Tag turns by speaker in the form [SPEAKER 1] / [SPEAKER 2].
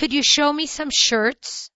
[SPEAKER 1] Could you show me some shirts?